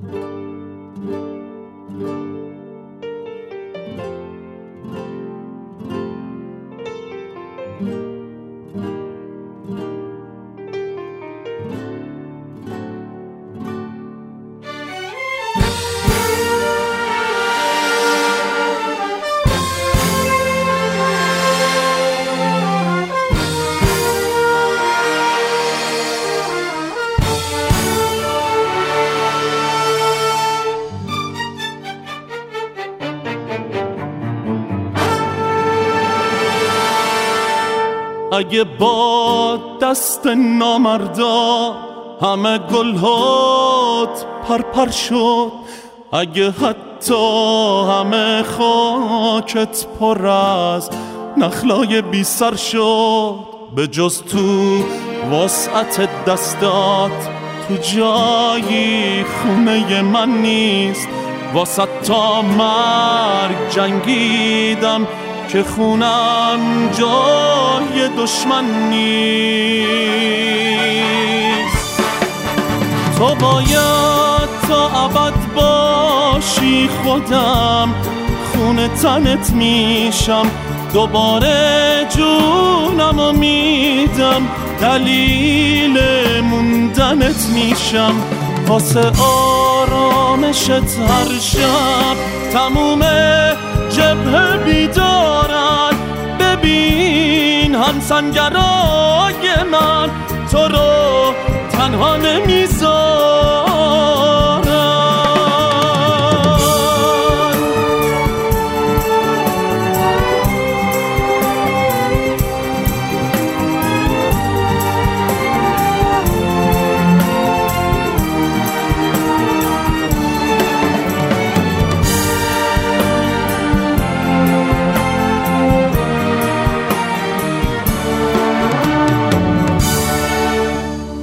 thank you. اگه با دست نامردا همه گلهات پرپر شد اگه حتی همه خاکت پر از نخلای بی سر شد به جز تو وسعت دستات تو جایی خونه من نیست. واسه تا مرگ جنگیدم. که خونم جای دشمن نیست. تو باید تا ابد باشی خودم خون تنت میشم. دوباره جونم و میدم دلیل موندنت میشم. واسه آرامشت هر شب تموم جبه بیدارن ببین همسنگرای من. تو رو تنها نمی‌ذارن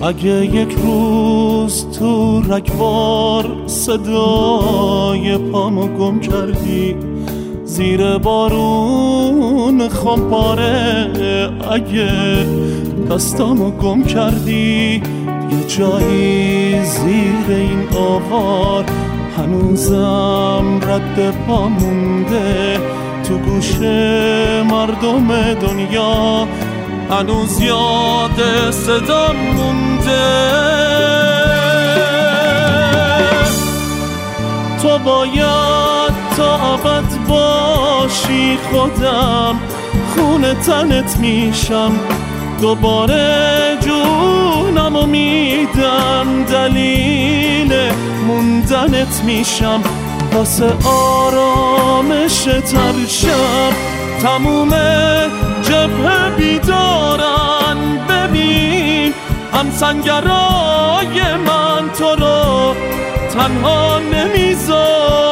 اگه یک روز تو رگبار صدای پامو گم کردی زیر بارون خمپاره اگه دستامو گم کردی یه جایی زیر این آوار هنوزم رد پا مونده تو گوش مردم دنیا هنوز یاد صدا مونده. تو باید تا ابد باشی خودم خون تنت میشم. دوباره جونم و میدم دلیل موندنت میشم. واسه آرامش تر شب تموم جبه همسنگرای من تو رو تنها نمیذار